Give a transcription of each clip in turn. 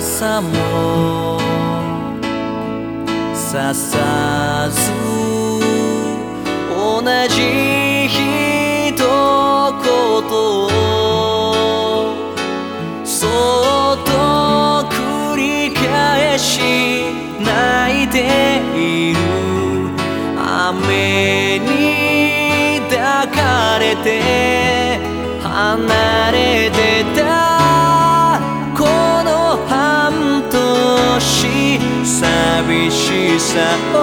傘もささず同じ一言をそっと繰り返し泣いている。雨に抱かれて離れてた。さを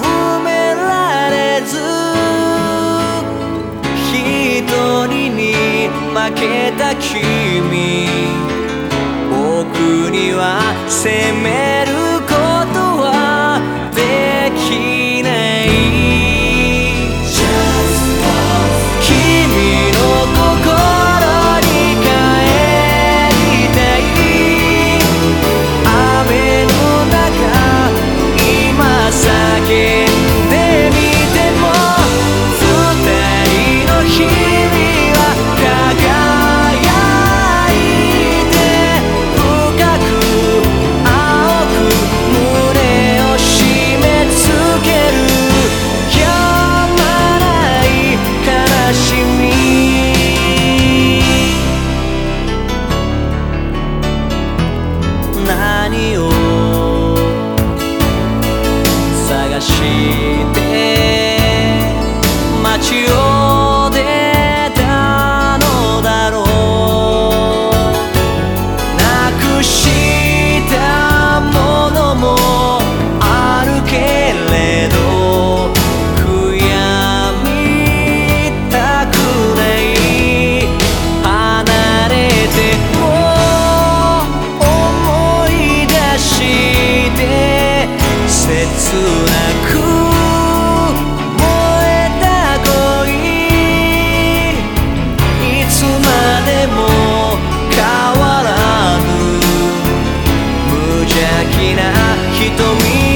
埋められず一人に負けた君。僕には責め瞳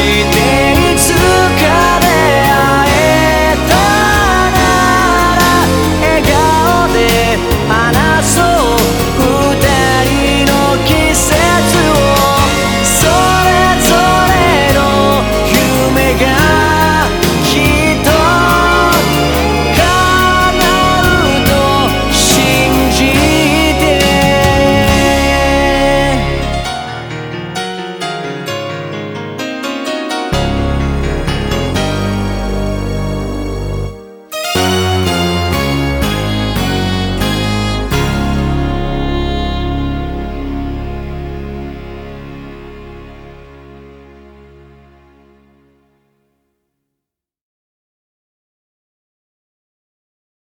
して